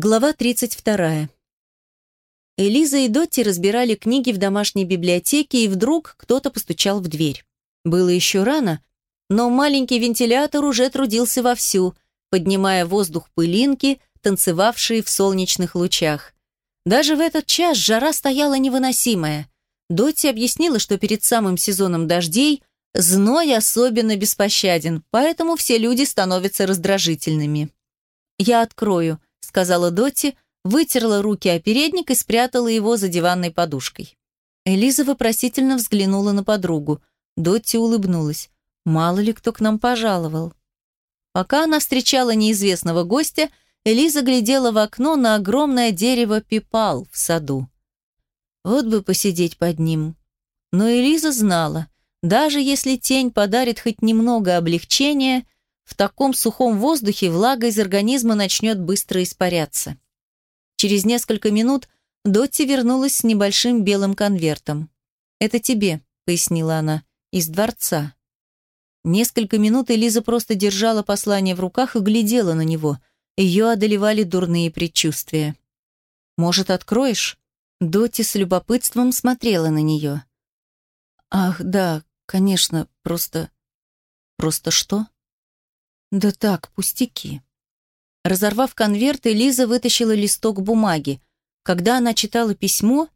Глава 32. Элиза и Дотти разбирали книги в домашней библиотеке, и вдруг кто-то постучал в дверь. Было еще рано, но маленький вентилятор уже трудился вовсю, поднимая воздух пылинки, танцевавшие в солнечных лучах. Даже в этот час жара стояла невыносимая. Дотти объяснила, что перед самым сезоном дождей зной особенно беспощаден, поэтому все люди становятся раздражительными. «Я открою», сказала Дотти, вытерла руки о передник и спрятала его за диванной подушкой. Элиза вопросительно взглянула на подругу. Дотти улыбнулась. Мало ли кто к нам пожаловал. Пока она встречала неизвестного гостя, Элиза глядела в окно на огромное дерево пипал в саду. Вот бы посидеть под ним. Но Элиза знала, даже если тень подарит хоть немного облегчения – в таком сухом воздухе влага из организма начнет быстро испаряться. Через несколько минут Дотти вернулась с небольшим белым конвертом. «Это тебе», — пояснила она, — «из дворца». Несколько минут Элиза просто держала послание в руках и глядела на него. Ее одолевали дурные предчувствия. «Может, откроешь?» Дотти с любопытством смотрела на нее. «Ах, да, конечно, просто...» «Просто что?» Да так, пустяки. Разорвав конверт, Элиза вытащила листок бумаги. Когда она читала письмо,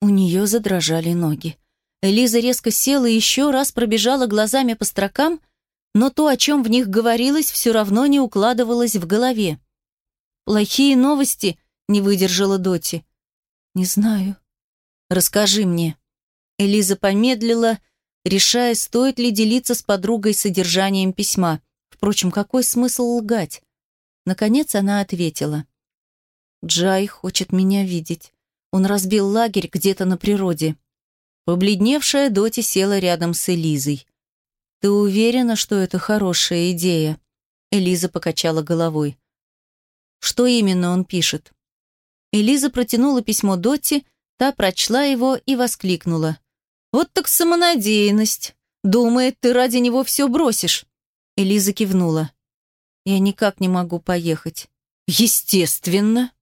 у нее задрожали ноги. Элиза резко села и еще раз пробежала глазами по строкам, но то, о чем в них говорилось, все равно не укладывалось в голове. «Плохие новости?» — не выдержала Доти. «Не знаю». «Расскажи мне». Элиза помедлила, решая, стоит ли делиться с подругой содержанием письма. Впрочем, какой смысл лгать? Наконец она ответила. «Джай хочет меня видеть. Он разбил лагерь где-то на природе». Побледневшая Доти села рядом с Элизой. «Ты уверена, что это хорошая идея?» Элиза покачала головой. «Что именно он пишет?» Элиза протянула письмо Доти, та прочла его и воскликнула. «Вот так самонадеянность! Думает, ты ради него все бросишь!» Элиза кивнула. «Я никак не могу поехать». «Естественно!»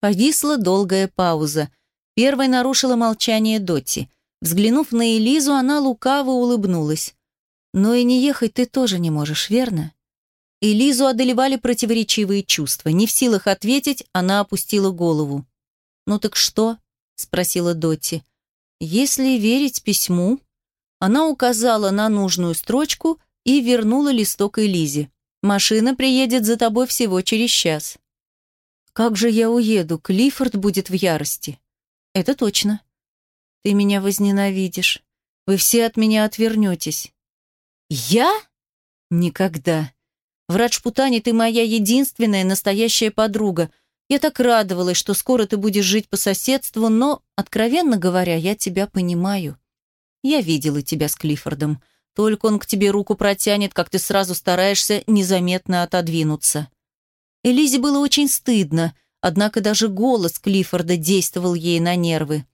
Повисла долгая пауза. Первой нарушила молчание Дотти. Взглянув на Элизу, она лукаво улыбнулась. «Но и не ехать ты тоже не можешь, верно?» Элизу одолевали противоречивые чувства. Не в силах ответить, она опустила голову. «Ну так что?» — спросила Дотти. «Если верить письму...» Она указала на нужную строчку и вернула листок Элизе. «Машина приедет за тобой всего через час». «Как же я уеду? Клиффорд будет в ярости». «Это точно». «Ты меня возненавидишь. Вы все от меня отвернетесь». «Я? Никогда. В Раджпутане ты моя единственная настоящая подруга. Я так радовалась, что скоро ты будешь жить по соседству, но, откровенно говоря, я тебя понимаю. Я видела тебя с Клиффордом. Только он к тебе руку протянет, как ты сразу стараешься незаметно отодвинуться. Элизе было очень стыдно, однако даже голос Клиффорда действовал ей на нервы.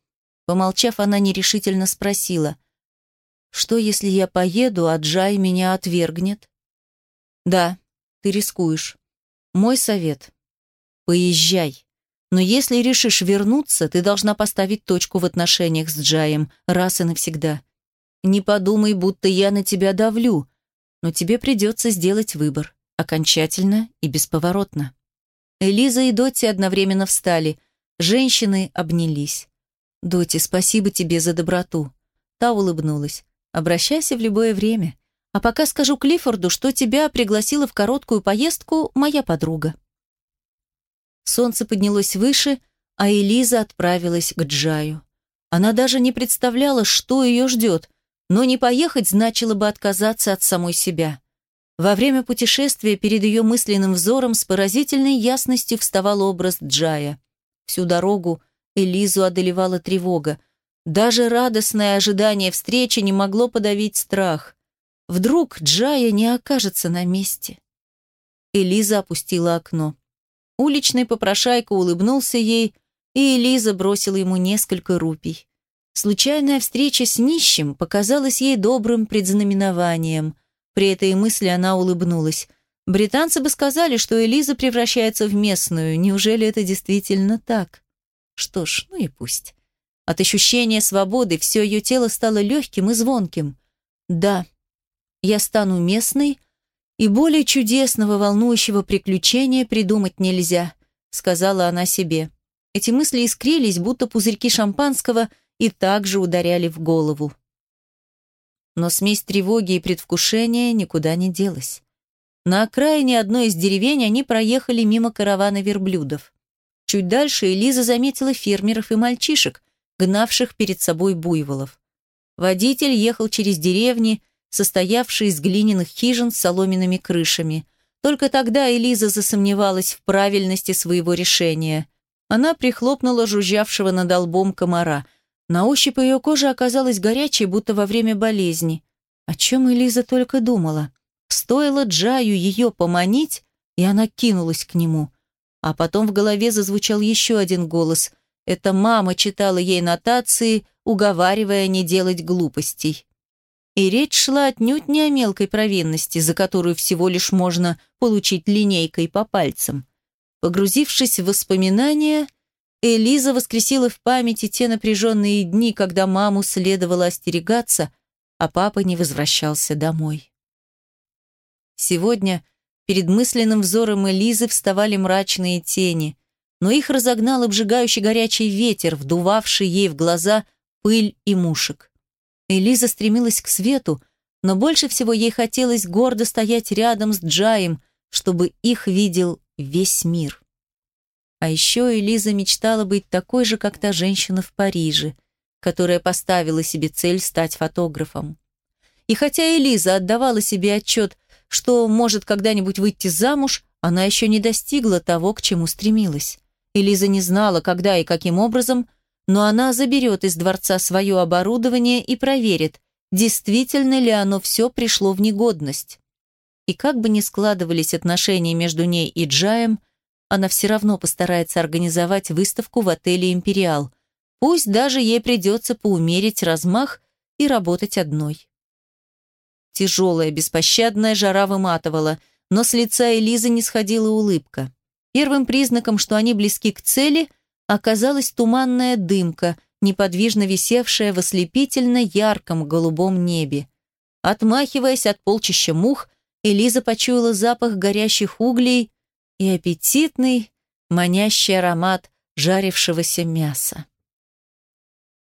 Помолчав, она нерешительно спросила, «Что, если я поеду, а Джай меня отвергнет?» «Да, ты рискуешь. Мой совет — поезжай. Но если решишь вернуться, ты должна поставить точку в отношениях с Джаем раз и навсегда. Не подумай, будто я на тебя давлю, но тебе придется сделать выбор, окончательно и бесповоротно». Элиза и Доти одновременно встали. Женщины обнялись. «Доти, спасибо тебе за доброту». Та улыбнулась. «Обращайся в любое время. А пока скажу Клиффорду, что тебя пригласила в короткую поездку моя подруга». Солнце поднялось выше, а Элиза отправилась к Джаю. Она даже не представляла, что ее ждет, но не поехать значило бы отказаться от самой себя. Во время путешествия перед ее мысленным взором с поразительной ясностью вставал образ Джая. Всю дорогу Элизу одолевала тревога. Даже радостное ожидание встречи не могло подавить страх. Вдруг Джая не окажется на месте. Элиза опустила окно. Уличный попрошайка улыбнулся ей, и Элиза бросила ему несколько рупий. Случайная встреча с нищим показалась ей добрым предзнаменованием. При этой мысли она улыбнулась. Британцы бы сказали, что Элиза превращается в местную. Неужели это действительно так? Что ж, ну и пусть. От ощущения свободы все ее тело стало легким и звонким. Да, я стану местной, и более чудесного, волнующего приключения придумать нельзя, сказала она себе. Эти мысли искрились, будто пузырьки шампанского, и также ударяли в голову. Но смесь тревоги и предвкушения никуда не делась. На окраине одной из деревень они проехали мимо каравана верблюдов. Чуть дальше Элиза заметила фермеров и мальчишек, гнавших перед собой буйволов. Водитель ехал через деревни, состоявшие из глиняных хижин с соломенными крышами. Только тогда Элиза засомневалась в правильности своего решения. Она прихлопнула жужжавшего над лбом комара. На ощупь ее кожа оказалась горячей, будто во время болезни. О чем Элиза только думала. Стоило Джаю ее поманить, и она кинулась к нему. А потом в голове зазвучал еще один голос. Это мама читала ей нотации, уговаривая не делать глупостей. И речь шла отнюдь не о мелкой провинности, за которую всего лишь можно получить линейкой по пальцам. Погрузившись в воспоминания, Элиза воскресила в памяти те напряженные дни, когда маму следовало остерегаться, а папа не возвращался домой. Сегодня перед мысленным взором Элизы вставали мрачные тени, но их разогнал обжигающий горячий ветер, вдувавший ей в глаза пыль и мушек. Элиза стремилась к свету, но больше всего ей хотелось гордо стоять рядом с Джаем, чтобы их видел весь мир. А еще Элиза мечтала быть такой же, как та женщина в Париже, которая поставила себе цель стать фотографом. И хотя Элиза отдавала себе отчет, что может когда-нибудь выйти замуж, она еще не достигла того, к чему стремилась. Элиза не знала, когда и каким образом – но она заберет из дворца свое оборудование и проверит, действительно ли оно все пришло в негодность. И как бы ни складывались отношения между ней и Джаем, она все равно постарается организовать выставку в отеле «Империал». Пусть даже ей придется поумерить размах и работать одной. Тяжелая, беспощадная жара выматывала, но с лица Элизы не сходила улыбка. Первым признаком, что они близки к цели – оказалась туманная дымка, неподвижно висевшая в ослепительно ярком голубом небе. Отмахиваясь от полчища мух, Элиза почуяла запах горящих углей и аппетитный, манящий аромат жарившегося мяса.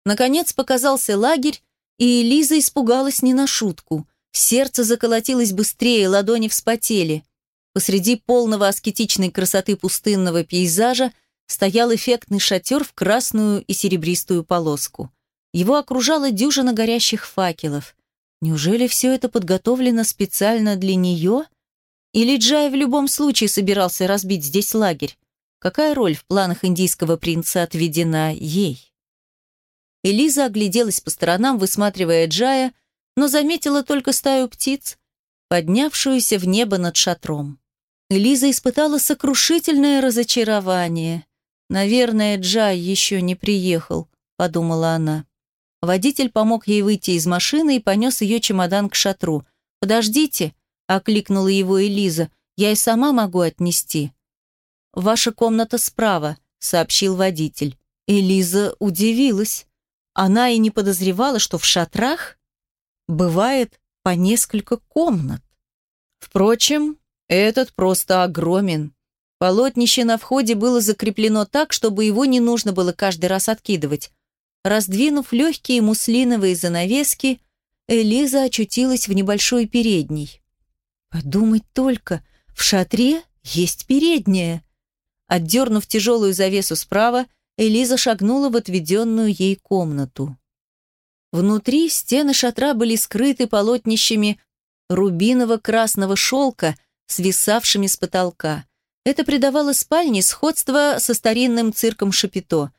Наконец показался лагерь, и Элиза испугалась не на шутку. Сердце заколотилось быстрее, ладони вспотели. Посреди полного аскетичной красоты пустынного пейзажа стоял эффектный шатер в красную и серебристую полоску. Его окружала дюжина горящих факелов. Неужели все это подготовлено специально для нее? Или Джай в любом случае собирался разбить здесь лагерь? Какая роль в планах индийского принца отведена ей? Элиза огляделась по сторонам, высматривая Джая, но заметила только стаю птиц, поднявшуюся в небо над шатром. Элиза испытала сокрушительное разочарование. «Наверное, Джай еще не приехал», — подумала она. Водитель помог ей выйти из машины и понес ее чемодан к шатру. «Подождите», — окликнула его Элиза, — «я и сама могу отнести». «Ваша комната справа», — сообщил водитель. Элиза удивилась. Она и не подозревала, что в шатрах бывает по несколько комнат. Впрочем, этот просто огромен. Полотнище на входе было закреплено так, чтобы его не нужно было каждый раз откидывать. Раздвинув легкие муслиновые занавески, Элиза очутилась в небольшой передней. Подумать только, в шатре есть передняя. Отдернув тяжелую завесу справа, Элиза шагнула в отведенную ей комнату. Внутри стены шатра были скрыты полотнищами рубиново-красного шелка, свисавшими с потолка. Это придавало спальне сходство со старинным цирком Шапито.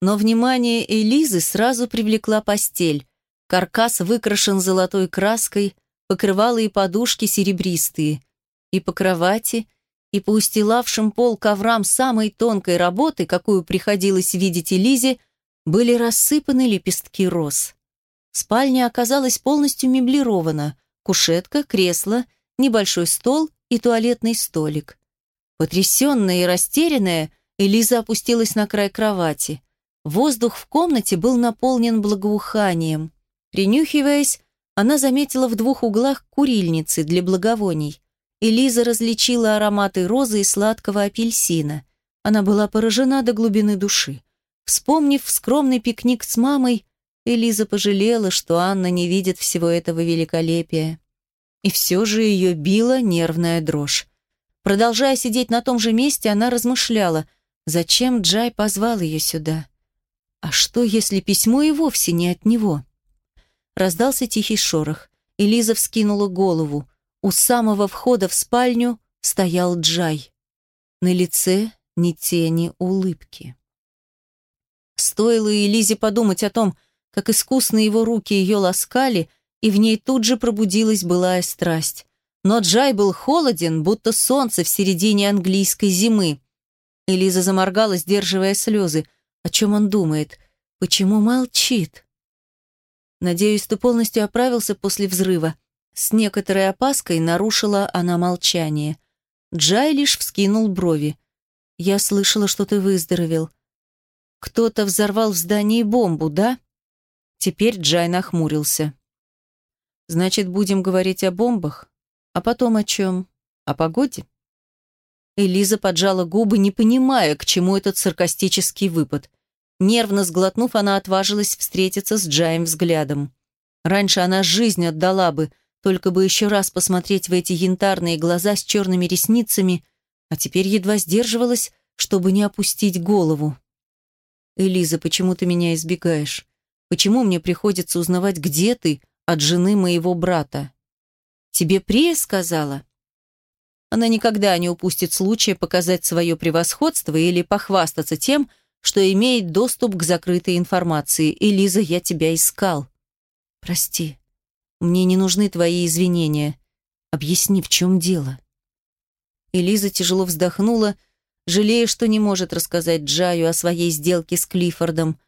Но внимание Элизы сразу привлекла постель. Каркас выкрашен золотой краской, покрывала и подушки серебристые. И по кровати, и по устилавшим пол коврам самой тонкой работы, какую приходилось видеть Элизе, были рассыпаны лепестки роз. Спальня оказалась полностью меблирована. Кушетка, кресло, небольшой стол и туалетный столик. Потрясенная и растерянная, Элиза опустилась на край кровати. Воздух в комнате был наполнен благоуханием. Принюхиваясь, она заметила в двух углах курильницы для благовоний. Элиза различила ароматы розы и сладкого апельсина. Она была поражена до глубины души. Вспомнив скромный пикник с мамой, Элиза пожалела, что Анна не видит всего этого великолепия. И все же ее била нервная дрожь. Продолжая сидеть на том же месте, она размышляла, зачем Джай позвал ее сюда. А что, если письмо и вовсе не от него? Раздался тихий шорох. Элиза вскинула голову. У самого входа в спальню стоял Джай. На лице ни тени улыбки. Стоило Элизе подумать о том, как искусно его руки ее ласкали, и в ней тут же пробудилась былая страсть. Но Джай был холоден, будто солнце в середине английской зимы. Элиза заморгала, сдерживая слезы. О чем он думает? Почему молчит? Надеюсь, ты полностью оправился после взрыва. С некоторой опаской нарушила она молчание. Джай лишь вскинул брови. «Я слышала, что ты выздоровел. Кто-то взорвал в здании бомбу, да?» Теперь Джай нахмурился. «Значит, будем говорить о бомбах? А потом о чем? О погоде? Элиза поджала губы, не понимая, к чему этот саркастический выпад. Нервно сглотнув, она отважилась встретиться с Джаем взглядом. Раньше она жизнь отдала бы, только бы еще раз посмотреть в эти янтарные глаза с черными ресницами, а теперь едва сдерживалась, чтобы не опустить голову. «Элиза, почему ты меня избегаешь? Почему мне приходится узнавать, где ты, от жены моего брата?» Тебе Прия сказала?» Она никогда не упустит случая показать свое превосходство или похвастаться тем, что имеет доступ к закрытой информации. «Элиза, я тебя искал». «Прости, мне не нужны твои извинения. Объясни, в чем дело». Элиза тяжело вздохнула, жалея, что не может рассказать Джаю о своей сделке с Клиффордом.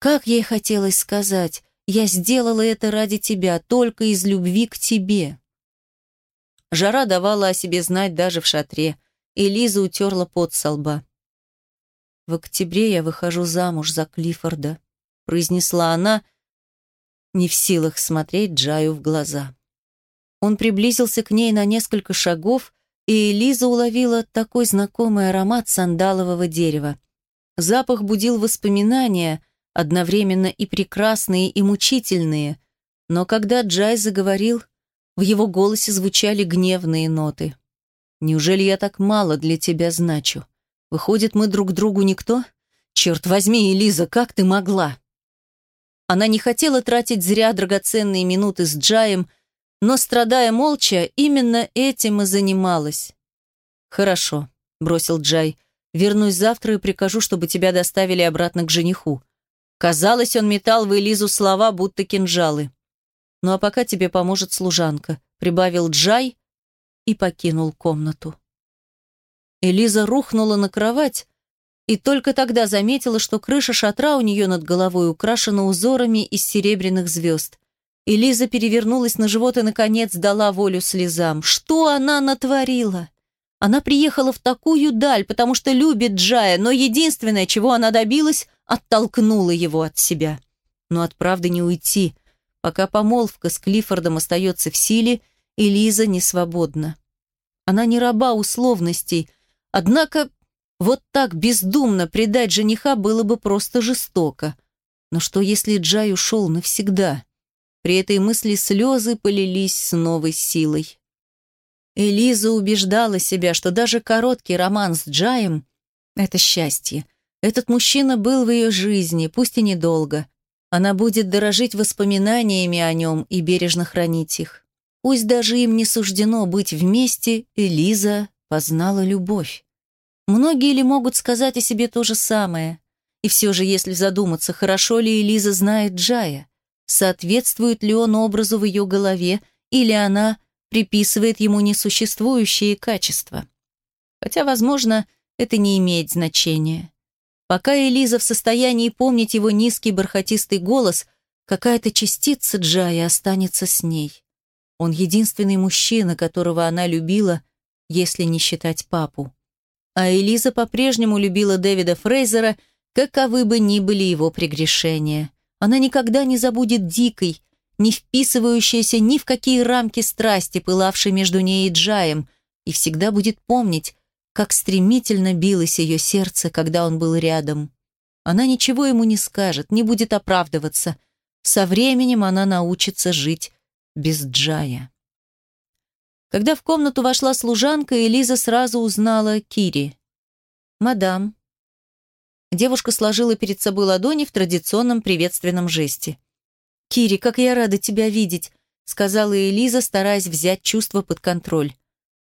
Как ей хотелось сказать, «Я сделала это ради тебя, только из любви к тебе». Жара давала о себе знать даже в шатре, и утерла пот со лба. «В октябре я выхожу замуж за Клиффорда», — произнесла она, не в силах смотреть Джаю в глаза. Он приблизился к ней на несколько шагов, и Лиза уловила такой знакомый аромат сандалового дерева. Запах будил воспоминания, одновременно и прекрасные, и мучительные, но когда Джай заговорил, в его голосе звучали гневные ноты. «Неужели я так мало для тебя значу? Выходит, мы друг другу никто? Черт возьми, Элиза, как ты могла?» Она не хотела тратить зря драгоценные минуты с Джаем, но, страдая молча, именно этим и занималась. «Хорошо», — бросил Джай. «Вернусь завтра и прикажу, чтобы тебя доставили обратно к жениху». Казалось, он метал в Элизу слова, будто кинжалы. Ну а пока тебе поможет служанка», — прибавил Джай и покинул комнату. Элиза рухнула на кровать и только тогда заметила, что крыша шатра у нее над головой украшена узорами из серебряных звезд. Элиза перевернулась на живот и, наконец, дала волю слезам. Что она натворила? Она приехала в такую даль, потому что любит Джая, но единственное, чего она добилась, оттолкнула его от себя. Но от правды не уйти — Пока помолвка с Клиффордом остается в силе, Элиза не свободна. Она не раба условностей, однако вот так бездумно предать жениха было бы просто жестоко. Но что, если Джай ушел навсегда? При этой мысли слезы полились с новой силой. Элиза убеждала себя, что даже короткий роман с Джаем — это счастье. Этот мужчина был в ее жизни, пусть и недолго. Она будет дорожить воспоминаниями о нем и бережно хранить их. Пусть даже им не суждено быть вместе, Элиза познала любовь. Многие ли могут сказать о себе то же самое? И все же, если задуматься, хорошо ли Элиза знает Джая? Соответствует ли он образу в ее голове, или она приписывает ему несуществующие качества? Хотя, возможно, это не имеет значения. Пока Элиза в состоянии помнить его низкий бархатистый голос, какая-то частица Джая останется с ней. Он единственный мужчина, которого она любила если не считать папу. А Элиза по-прежнему любила Дэвида Фрейзера, каковы бы ни были его прегрешения. Она никогда не забудет дикой, не вписывающейся ни в какие рамки страсти, пылавшей между ней и Джаем, и всегда будет помнить, как стремительно билось ее сердце, когда он был рядом. Она ничего ему не скажет, не будет оправдываться. Со временем она научится жить без Джая. Когда в комнату вошла служанка, Элиза сразу узнала Кири. «Мадам». Девушка сложила перед собой ладони в традиционном приветственном жесте. «Кири, как я рада тебя видеть», — сказала Элиза, стараясь взять чувство под контроль.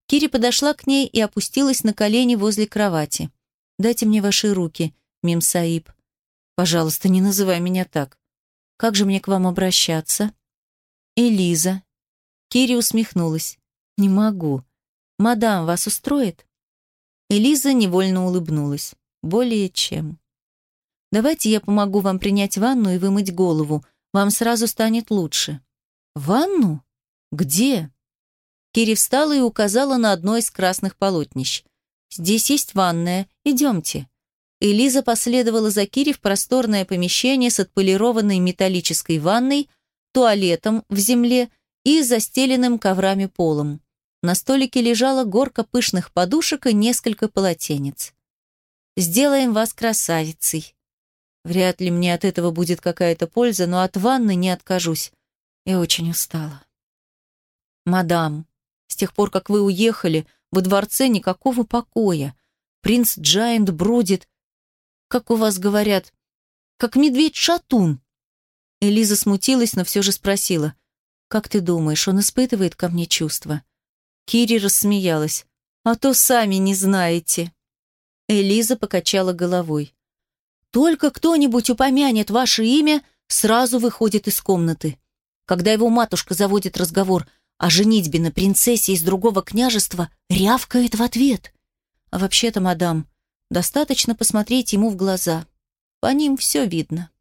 Кири подошла к ней и опустилась на колени возле кровати. «Дайте мне ваши руки, Мим Саиб. Пожалуйста, не называй меня так. Как же мне к вам обращаться?» «Элиза». Кири усмехнулась. «Не могу. Мадам, вас устроит?» Элиза невольно улыбнулась. «Более чем». «Давайте я помогу вам принять ванну и вымыть голову. Вам сразу станет лучше». «Ванну? Где?» Кири встала и указала на одно из красных полотнищ. «Здесь есть ванная. Идемте». Элиза последовала за Кири в просторное помещение с отполированной металлической ванной, туалетом в земле и застеленным коврами полом. На столике лежала горка пышных подушек и несколько полотенец. «Сделаем вас красавицей». Вряд ли мне от этого будет какая-то польза, но от ванны не откажусь. Я очень устала. «Мадам», с тех пор, как вы уехали, во дворце никакого покоя. Принц Джайант бродит, как у вас говорят, как медведь-шатун. Элиза смутилась, но все же спросила. «Как ты думаешь, он испытывает ко мне чувства?» Кири рассмеялась. «А то сами не знаете». Элиза покачала головой. «Только кто-нибудь упомянет ваше имя, сразу выходит из комнаты. Когда его матушка заводит разговор – а женитьбе на принцессе из другого княжества рявкает в ответ. А вообще-то, мадам, достаточно посмотреть ему в глаза. По ним все видно.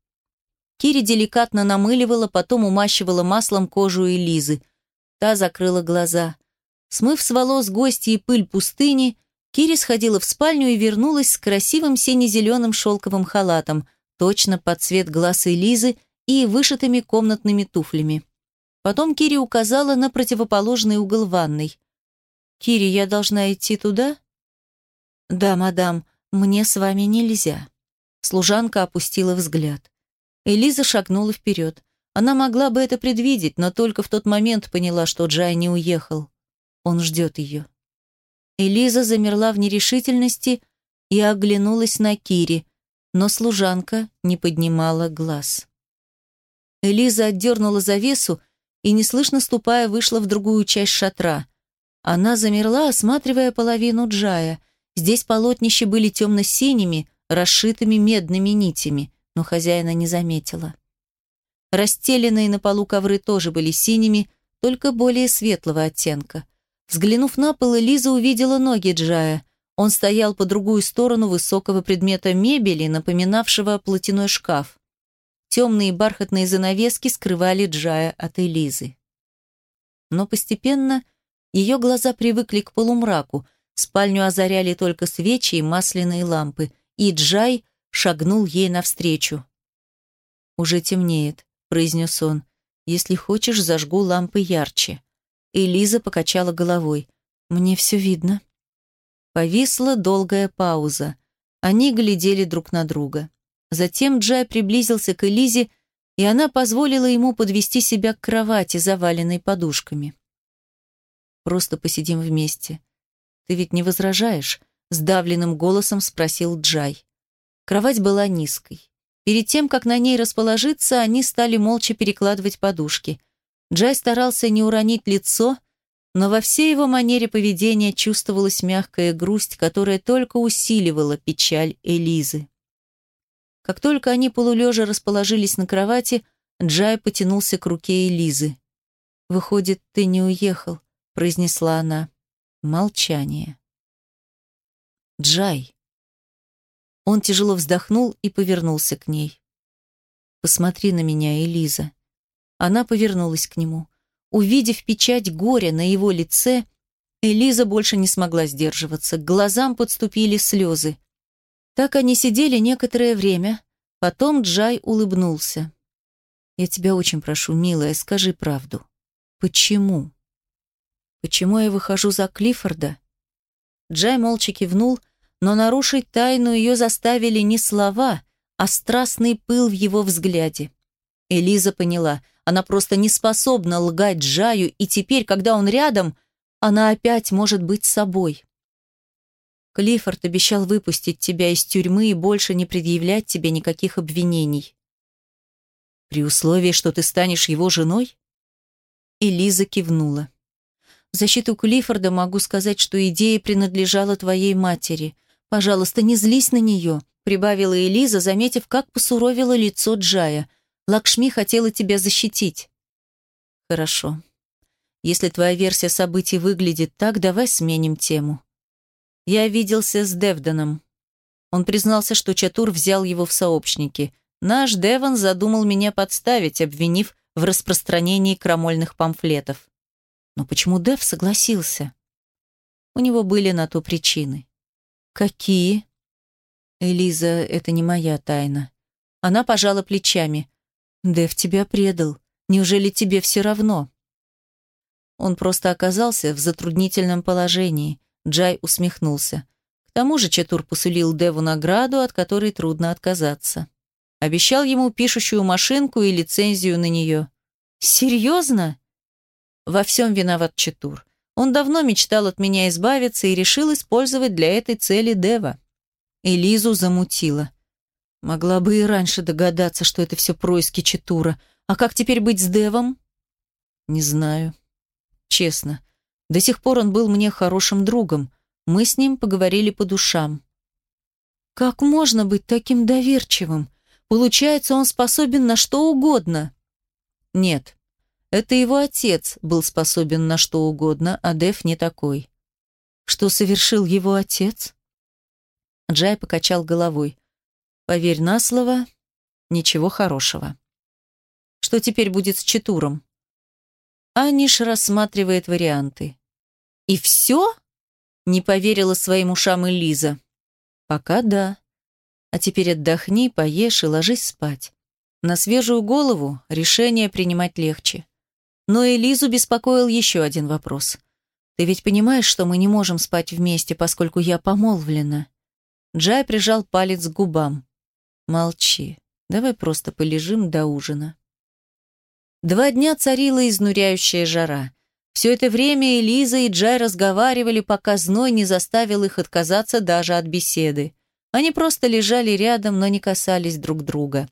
Кири деликатно намыливала, потом умащивала маслом кожу Элизы. Та закрыла глаза. Смыв с волос гостей пыль пустыни, Кири сходила в спальню и вернулась с красивым сине-зеленым шелковым халатом, точно под цвет глаз Элизы и вышитыми комнатными туфлями. Потом Кири указала на противоположный угол ванной. «Кири, я должна идти туда?» «Да, мадам, мне с вами нельзя». Служанка опустила взгляд. Элиза шагнула вперед. Она могла бы это предвидеть, но только в тот момент поняла, что Джай не уехал. Он ждет ее. Элиза замерла в нерешительности и оглянулась на Кири, но служанка не поднимала глаз. Элиза отдернула завесу и, неслышно ступая, вышла в другую часть шатра. Она замерла, осматривая половину джая. Здесь полотнища были темно-синими, расшитыми медными нитями, но хозяина не заметила. Расстеленные на полу ковры тоже были синими, только более светлого оттенка. Взглянув на пол, Лиза увидела ноги Джая. Он стоял по другую сторону высокого предмета мебели, напоминавшего платяной шкаф. Темные бархатные занавески скрывали Джая от Элизы. Но постепенно ее глаза привыкли к полумраку, спальню озаряли только свечи и масляные лампы, и Джай шагнул ей навстречу. «Уже темнеет», — произнес он. «Если хочешь, зажгу лампы ярче». Элиза покачала головой. «Мне все видно». Повисла долгая пауза. Они глядели друг на друга. Затем Джай приблизился к Элизе, и она позволила ему подвести себя к кровати, заваленной подушками. «Просто посидим вместе. Ты ведь не возражаешь?» — сдавленным голосом спросил Джай. Кровать была низкой. Перед тем, как на ней расположиться, они стали молча перекладывать подушки. Джай старался не уронить лицо, но во всей его манере поведения чувствовалась мягкая грусть, которая только усиливала печаль Элизы. Как только они полулежа расположились на кровати, Джай потянулся к руке Элизы. «Выходит, ты не уехал», — произнесла она. Молчание. «Джай». Он тяжело вздохнул и повернулся к ней. «Посмотри на меня, Элиза». Она повернулась к нему. Увидев печать горя на его лице, Элиза больше не смогла сдерживаться, к глазам подступили слезы. Так они сидели некоторое время, потом Джай улыбнулся. «Я тебя очень прошу, милая, скажи правду. Почему?» «Почему я выхожу за Клиффорда?» Джай молча кивнул, но нарушить тайну ее заставили не слова, а страстный пыл в его взгляде. Элиза поняла, она просто не способна лгать Джаю, и теперь, когда он рядом, она опять может быть собой. Клиффорд обещал выпустить тебя из тюрьмы и больше не предъявлять тебе никаких обвинений. При условии, что ты станешь его женой? Элиза кивнула. В защиту Клиффорда могу сказать, что идея принадлежала твоей матери. Пожалуйста, не злись на нее, прибавила Элиза, заметив, как посуровило лицо Джая – Лакшми хотела тебя защитить. Хорошо. Если твоя версия событий выглядит так, давай сменим тему. Я виделся с Девданом. Он признался, что Чатур взял его в сообщники. Наш Деван задумал меня подставить, обвинив в распространении крамольных памфлетов. Но почему Дев согласился? У него были на то причины. Какие? Элиза, это не моя тайна. Она пожала плечами. Дэв тебя предал. Неужели тебе все равно? Он просто оказался в затруднительном положении. Джай усмехнулся. К тому же Четур посулил Деву награду, от которой трудно отказаться. Обещал ему пишущую машинку и лицензию на нее. «Серьезно?» Во всем виноват Четур. Он давно мечтал от меня избавиться и решил использовать для этой цели Дева. Элизу замутила. Могла бы и раньше догадаться, что это все происки Читура. А как теперь быть с Девом? Не знаю. Честно. До сих пор он был мне хорошим другом. Мы с ним поговорили по душам. Как можно быть таким доверчивым? Получается, он способен на что угодно. Нет. Это его отец был способен на что угодно, а Дев не такой. Что совершил его отец? Джай покачал головой. Поверь на слово, ничего хорошего. Что теперь будет с Читуром? Аниш рассматривает варианты. И все? Не поверила своим ушам и Лиза. Пока да. А теперь отдохни, поешь и ложись спать. На свежую голову решение принимать легче. Но Элизу беспокоил еще один вопрос. Ты ведь понимаешь, что мы не можем спать вместе, поскольку я помолвлена? Джай прижал палец к губам. Молчи. Давай просто полежим до ужина. Два дня царила изнуряющая жара. Все это время Элиза и Джай разговаривали, пока зной не заставил их отказаться даже от беседы. Они просто лежали рядом, но не касались друг друга.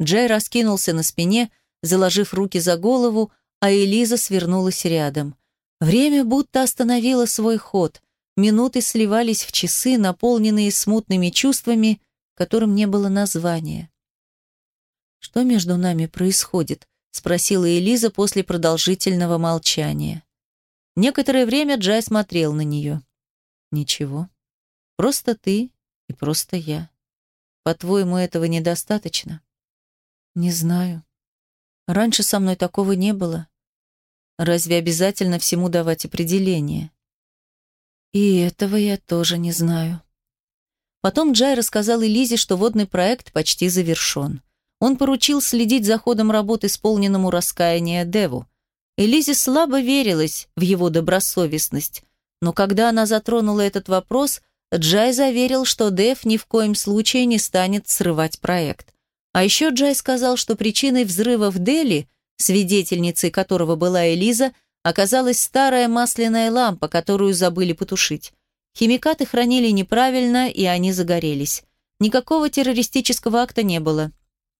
Джай раскинулся на спине, заложив руки за голову, а Элиза свернулась рядом. Время будто остановило свой ход. Минуты сливались в часы, наполненные смутными чувствами, которым не было названия. «Что между нами происходит?» — спросила Элиза после продолжительного молчания. Некоторое время Джай смотрел на нее. «Ничего. Просто ты и просто я. По-твоему, этого недостаточно?» «Не знаю. Раньше со мной такого не было. Разве обязательно всему давать определение?» «И этого я тоже не знаю». Потом Джай рассказал Элизе, что водный проект почти завершен. Он поручил следить за ходом работы исполненному раскаяния Деву. Элизе слабо верилась в его добросовестность, но когда она затронула этот вопрос, Джай заверил, что Дев ни в коем случае не станет срывать проект. А еще Джай сказал, что причиной взрыва в Дели, свидетельницей которого была Элиза, оказалась старая масляная лампа, которую забыли потушить. Химикаты хранили неправильно, и они загорелись. Никакого террористического акта не было.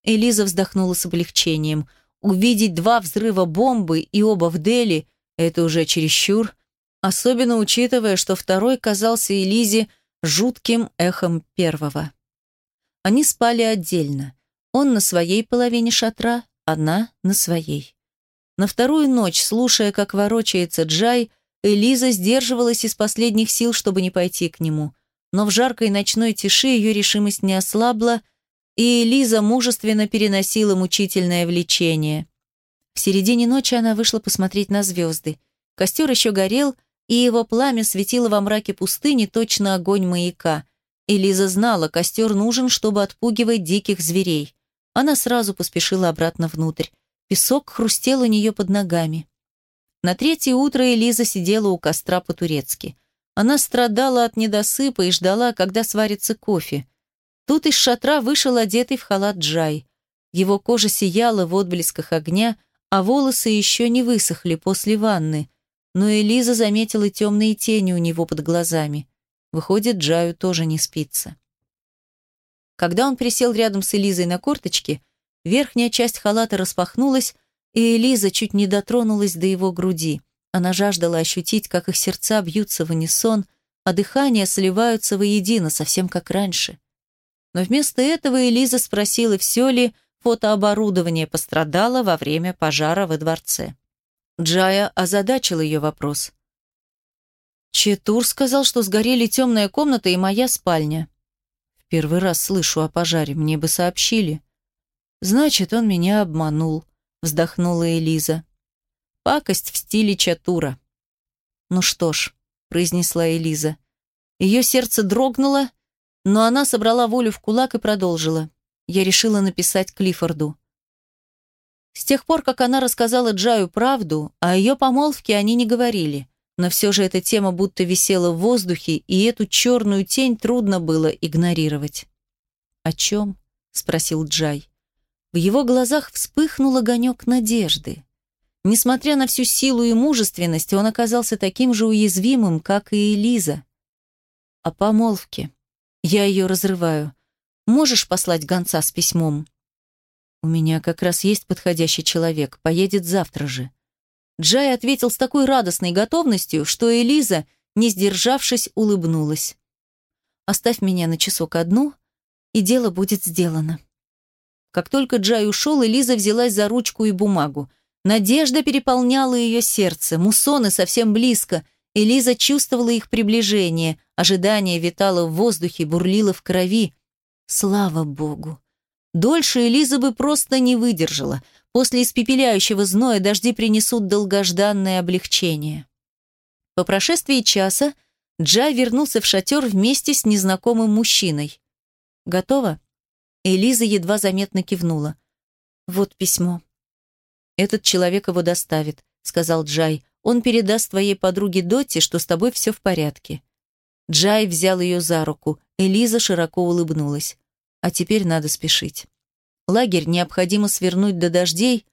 Элиза вздохнула с облегчением. Увидеть два взрыва бомбы и оба в Дели – это уже чересчур, особенно учитывая, что второй казался Элизе жутким эхом первого. Они спали отдельно. Он на своей половине шатра, она на своей. На вторую ночь, слушая, как ворочается Джай, Элиза сдерживалась из последних сил, чтобы не пойти к нему. Но в жаркой ночной тиши ее решимость не ослабла, и Элиза мужественно переносила мучительное влечение. В середине ночи она вышла посмотреть на звезды. Костер еще горел, и его пламя светило во мраке пустыни точно огонь маяка. Элиза знала, костер нужен, чтобы отпугивать диких зверей. Она сразу поспешила обратно внутрь. Песок хрустел у нее под ногами. На третье утро Элиза сидела у костра по-турецки. Она страдала от недосыпа и ждала, когда сварится кофе. Тут из шатра вышел одетый в халат Джай. Его кожа сияла в отблесках огня, а волосы еще не высохли после ванны. Но Элиза заметила темные тени у него под глазами. Выходит, Джаю тоже не спится. Когда он присел рядом с Элизой на корточке, верхняя часть халата распахнулась, и Элиза чуть не дотронулась до его груди. Она жаждала ощутить, как их сердца бьются в унисон, а дыхания сливаются воедино, совсем как раньше. Но вместо этого Элиза спросила, все ли фотооборудование пострадало во время пожара во дворце. Джая озадачил ее вопрос. Четур сказал, что сгорели темная комната и моя спальня. В первый раз слышу о пожаре, мне бы сообщили. Значит, он меня обманул, вздохнула Элиза. Пакость в стиле Чатура. Ну что ж, произнесла Элиза. Ее сердце дрогнуло, но она собрала волю в кулак и продолжила. Я решила написать Клиффорду. С тех пор, как она рассказала Джаю правду, о ее помолвке они не говорили но все же эта тема будто висела в воздухе, и эту черную тень трудно было игнорировать. «О чем?» — спросил Джай. В его глазах вспыхнул огонек надежды. Несмотря на всю силу и мужественность, он оказался таким же уязвимым, как и Элиза. «О помолвке. Я ее разрываю. Можешь послать гонца с письмом?» «У меня как раз есть подходящий человек. Поедет завтра же». Джай ответил с такой радостной готовностью, что Элиза, не сдержавшись, улыбнулась. «Оставь меня на часок одну, и дело будет сделано». Как только Джай ушел, Элиза взялась за ручку и бумагу. Надежда переполняла ее сердце, муссоны совсем близко. Элиза чувствовала их приближение, ожидание витало в воздухе, бурлило в крови. Слава богу! Дольше Элиза бы просто не выдержала. После испепеляющего зноя дожди принесут долгожданное облегчение. По прошествии часа Джай вернулся в шатер вместе с незнакомым мужчиной. «Готово?» Элиза едва заметно кивнула. «Вот письмо». «Этот человек его доставит», — сказал Джай. «Он передаст твоей подруге Дотти, что с тобой все в порядке». Джай взял ее за руку. Элиза широко улыбнулась. «А теперь надо спешить». Лагерь необходимо свернуть до дождей,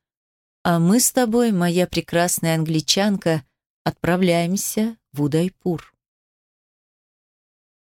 а мы с тобой, моя прекрасная англичанка, отправляемся в Удайпур.